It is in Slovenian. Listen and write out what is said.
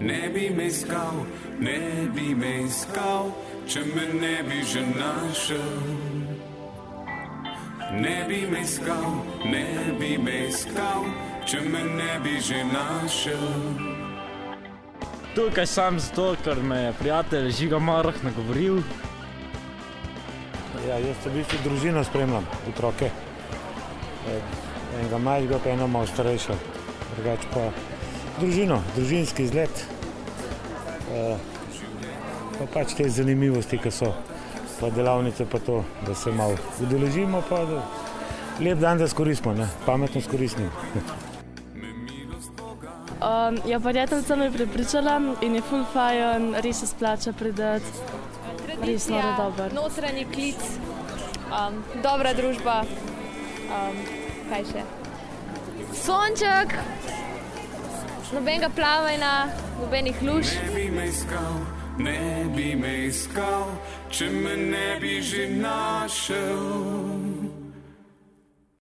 ne bi me iskal, ne bi me iskal, če me ne bi že našel. Ne bi me iskal, ne bi me iskal, če me ne bi že našel. Tukaj sem zato, ker me je prijatelj Žiga Marah nagovoril. Ja, jaz v bistvu družino spremljam, otroke. Enega mlajšega, pa eno malo starejšo. Drugače pa družino, družinski izlet. Eh, Pa pač te zanimivosti, ki so, pa delavnice, pa to, da se malo udeležimo, pa da lep dan, da skoristimo, ne? pametno skoristimo. Um, ja, prijateljica me je prepričala in je full fajn, res se splača pridati. Res noro dober. Notranji klic, um, dobra družba. Um, kaj še? Sonček, nobenega plavanja, nobenih luž. Ne bi me iskal, ne bi me iskal, če me ne bi že našel.